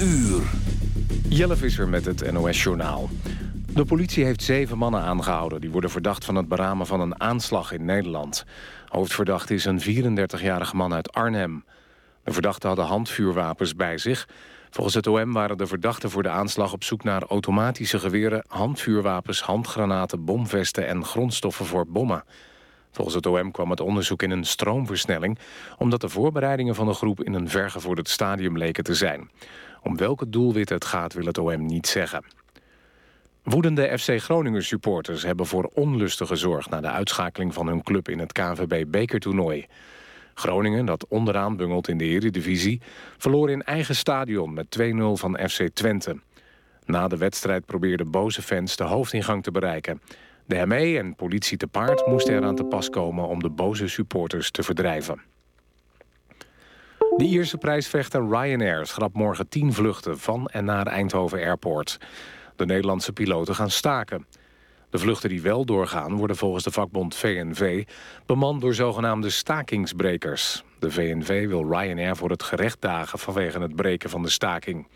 uur. Jelle Visser met het NOS-journaal. De politie heeft zeven mannen aangehouden... die worden verdacht van het beramen van een aanslag in Nederland. Hoofdverdachte is een 34-jarige man uit Arnhem. De verdachten hadden handvuurwapens bij zich. Volgens het OM waren de verdachten voor de aanslag op zoek naar automatische geweren... handvuurwapens, handgranaten, bomvesten en grondstoffen voor bommen. Volgens het OM kwam het onderzoek in een stroomversnelling... omdat de voorbereidingen van de groep in een vergevorderd stadium leken te zijn. Om welke doelwit het gaat wil het OM niet zeggen. Woedende FC Groningen supporters hebben voor onlusten gezorgd... na de uitschakeling van hun club in het KNVB-bekertoernooi. Groningen, dat onderaan bungelt in de Eredivisie... verloor in eigen stadion met 2-0 van FC Twente. Na de wedstrijd probeerden boze fans de hoofdingang te bereiken. De ME en politie te paard moesten eraan te pas komen... om de boze supporters te verdrijven. De Ierse prijsvechter Ryanair schrapt morgen 10 vluchten van en naar Eindhoven Airport. De Nederlandse piloten gaan staken. De vluchten die wel doorgaan worden volgens de vakbond VNV bemand door zogenaamde stakingsbrekers. De VNV wil Ryanair voor het gerecht dagen vanwege het breken van de staking.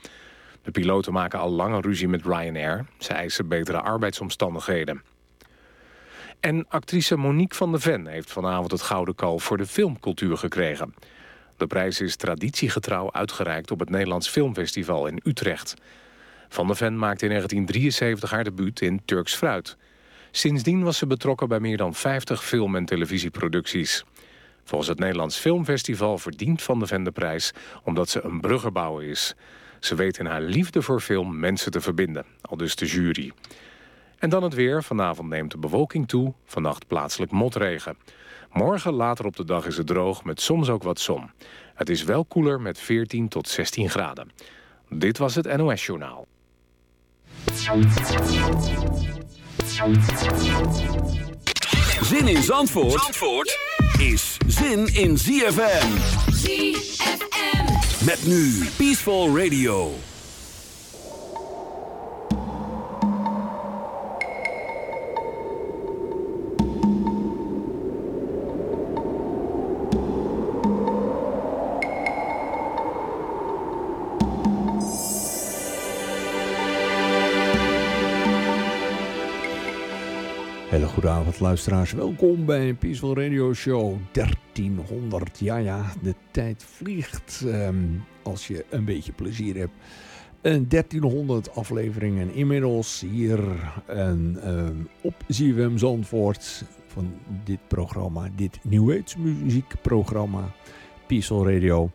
De piloten maken al lange ruzie met Ryanair. Ze eisen betere arbeidsomstandigheden. En actrice Monique van der Ven heeft vanavond het Gouden Kalf voor de filmcultuur gekregen. De prijs is traditiegetrouw uitgereikt op het Nederlands Filmfestival in Utrecht. Van der Ven maakte in 1973 haar debuut in Turks Fruit. Sindsdien was ze betrokken bij meer dan 50 film- en televisieproducties. Volgens het Nederlands Filmfestival verdient Van der Ven de prijs... omdat ze een bruggenbouwer is. Ze weet in haar liefde voor film mensen te verbinden, al dus de jury. En dan het weer. Vanavond neemt de bewolking toe. Vannacht plaatselijk motregen. Morgen later op de dag is het droog met soms ook wat zon. Het is wel koeler met 14 tot 16 graden. Dit was het NOS Journaal. Zin in Zandvoort, Zandvoort is zin in ZFM. ZFM. Met nu Peaceful Radio. Hele goede avond luisteraars, welkom bij Peaceful Radio Show 1300. Ja ja, de tijd vliegt ehm, als je een beetje plezier hebt. Een 1300 afleveringen inmiddels hier en, ehm, op ZWM Zandvoort van dit programma, dit muziekprogramma Peaceful Radio.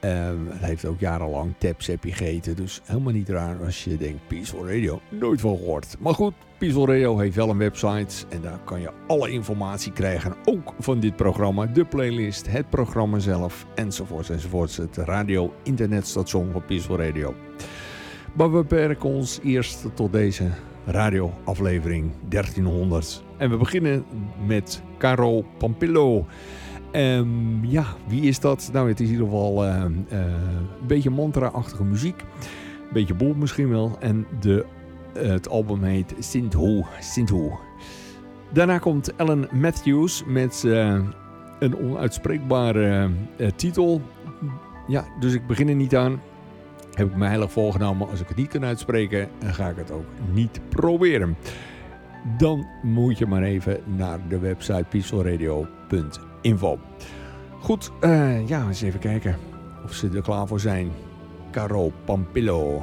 Um, het heeft ook jarenlang Tapsappy gegeten. Dus helemaal niet raar als je denkt Peaceful Radio. Nooit van gehoord. Maar goed, Radio heeft wel een website. En daar kan je alle informatie krijgen. Ook van dit programma. De playlist, het programma zelf. Enzovoorts enzovoorts. Het radio internetstation van Peaceful Radio. Maar we beperken ons eerst tot deze radioaflevering 1300. En we beginnen met Caro Pampillo. Um, ja, wie is dat? Nou, het is in ieder geval uh, uh, een beetje mantra-achtige muziek. Een beetje bol misschien wel. En de, het album heet Sintho. Sintho. Daarna komt Ellen Matthews met een onuitspreekbare titel. Ja, dus ik begin er niet aan. Heb ik me heilig voorgenomen. Als ik het niet kan uitspreken, dan ga ik het ook niet proberen. Dan moet je maar even naar de website peacefulradio.nl info. Goed, uh, ja, eens even kijken of ze er klaar voor zijn. Caro Pampillo.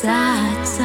Sat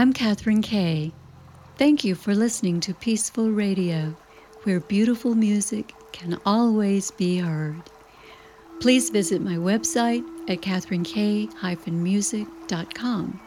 I'm Catherine Kay. Thank you for listening to Peaceful Radio, where beautiful music can always be heard. Please visit my website at katherinekay-music.com.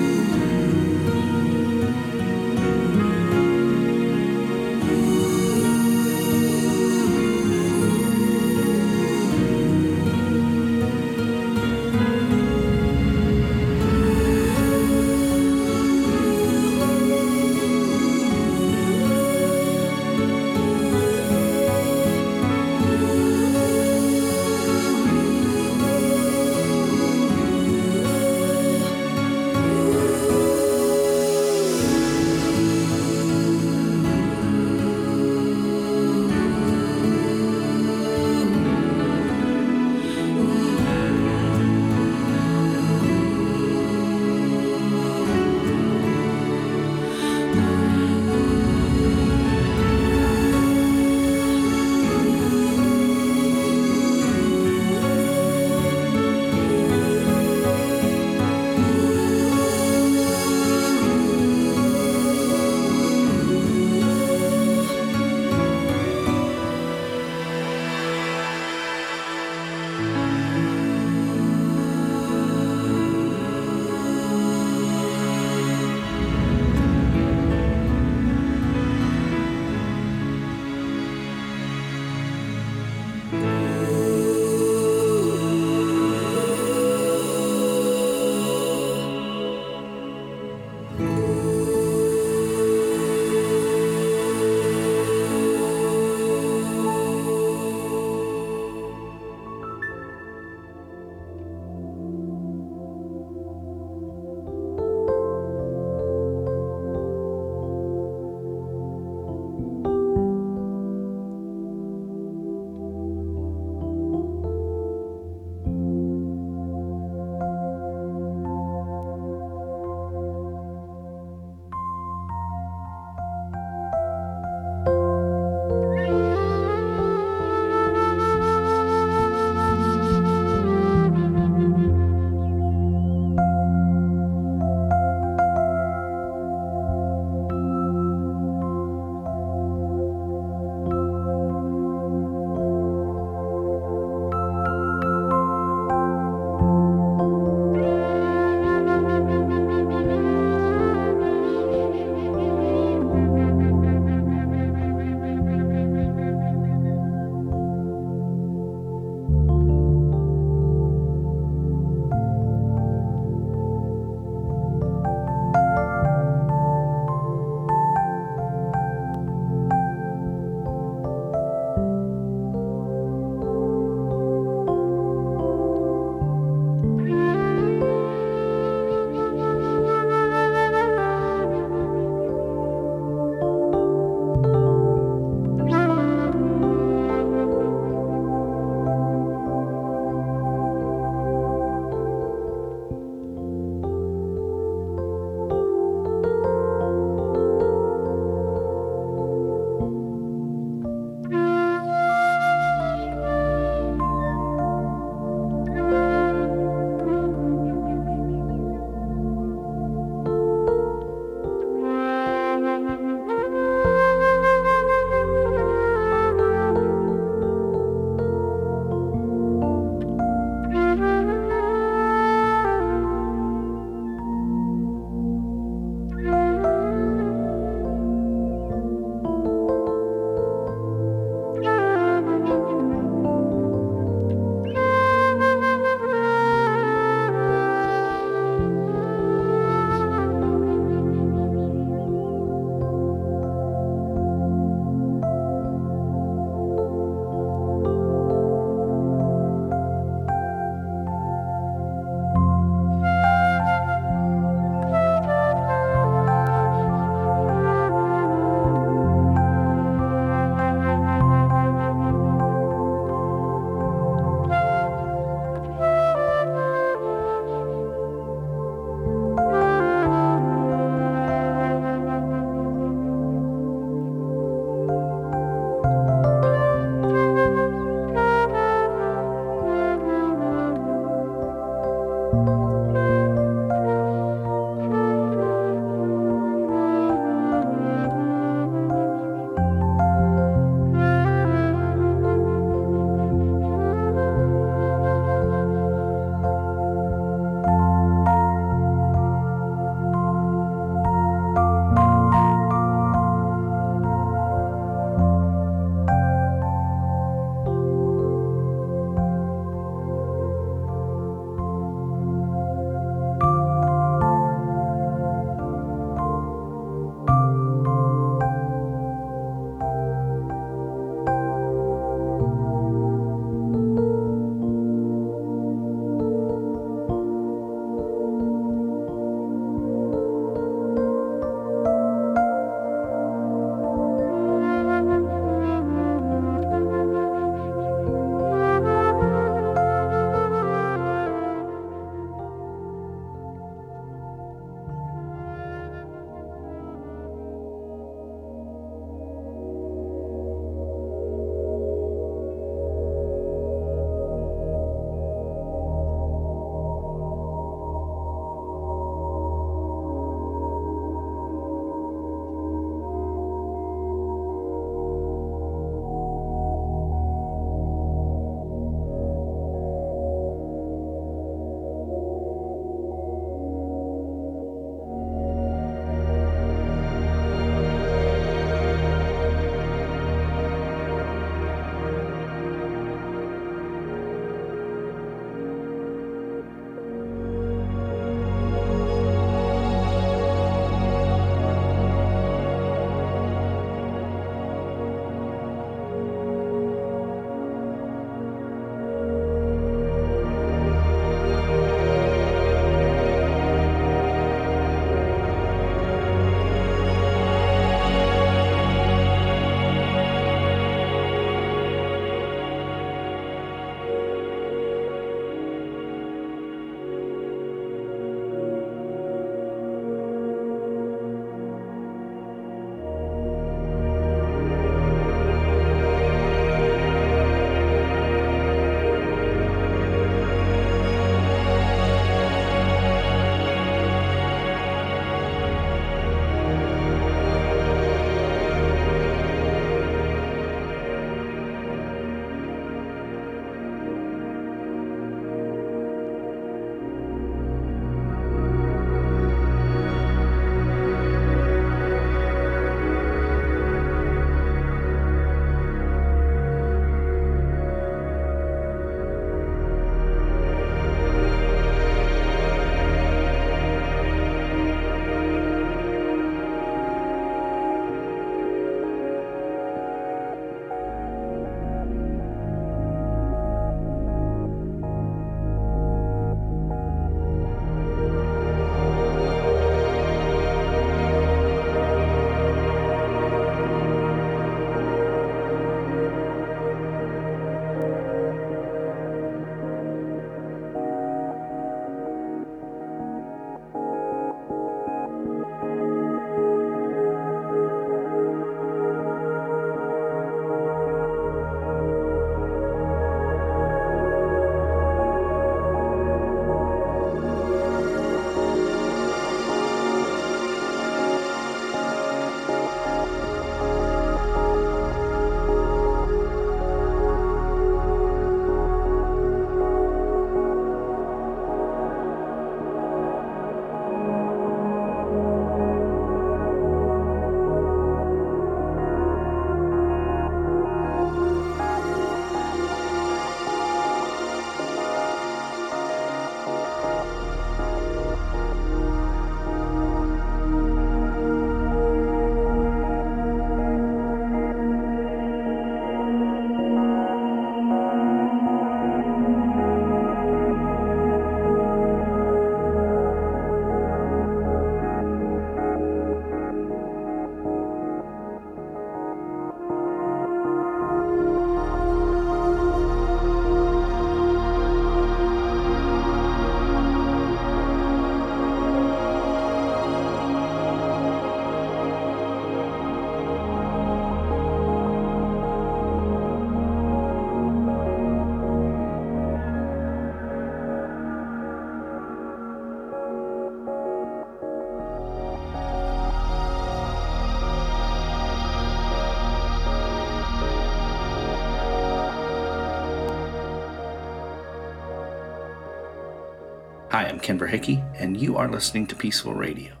Ken Verhickey, and you are listening to Peaceful Radio.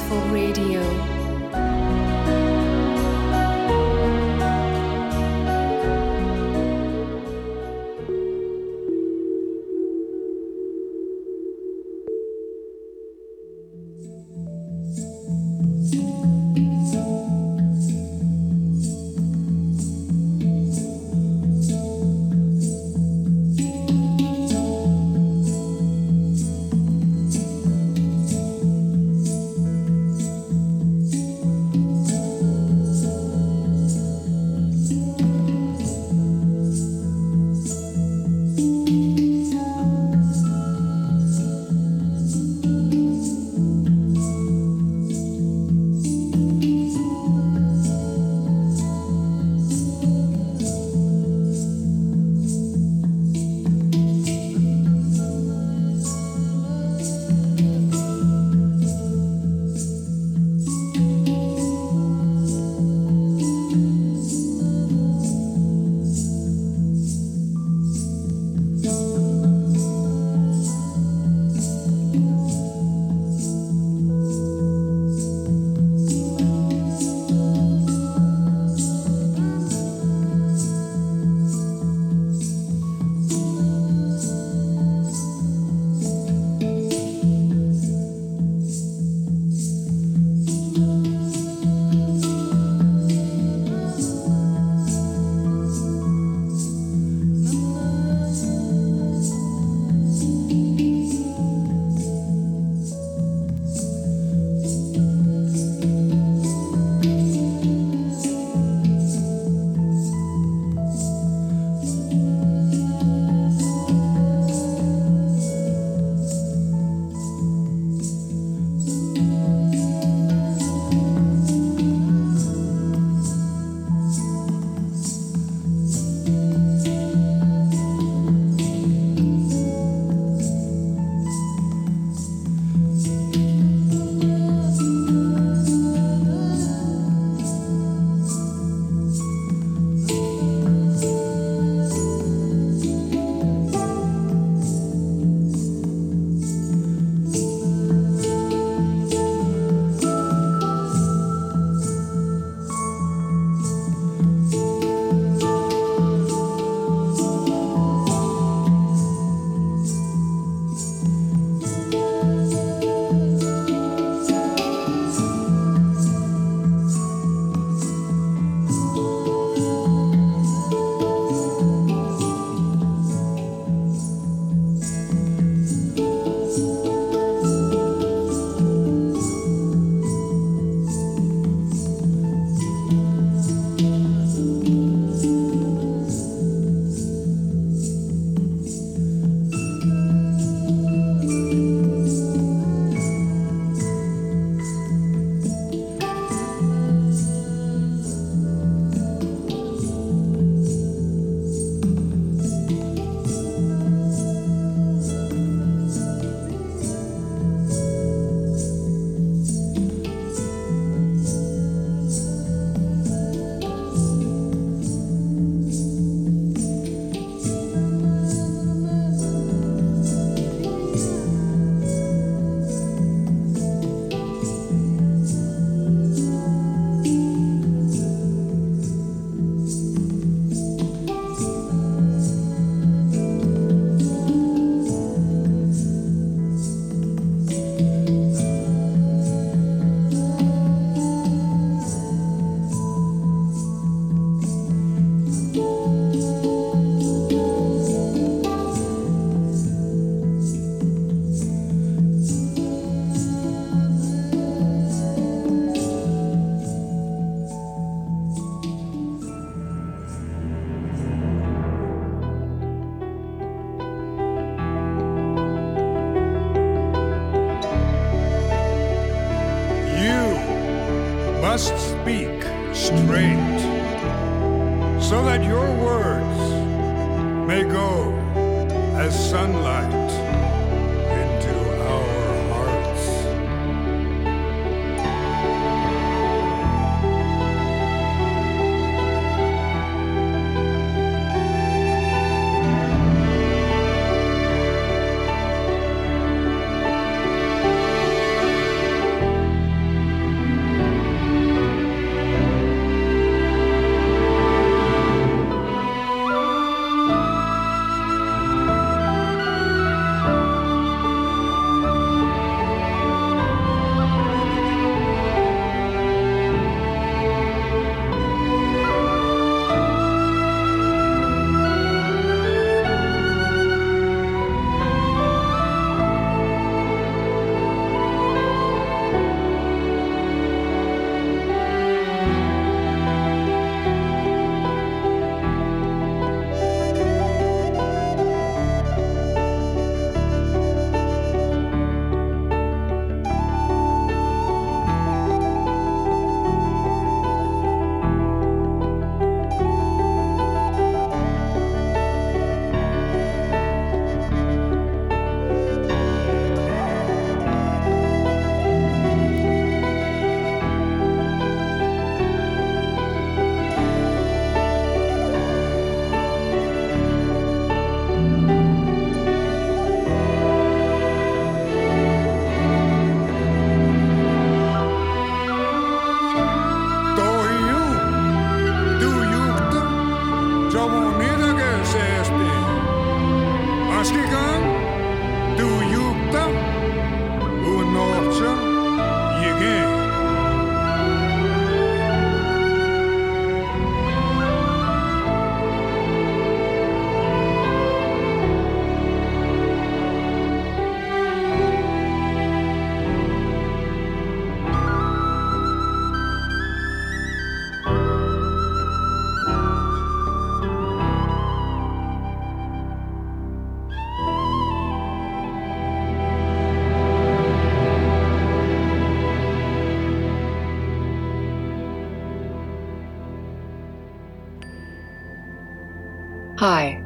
For Radio.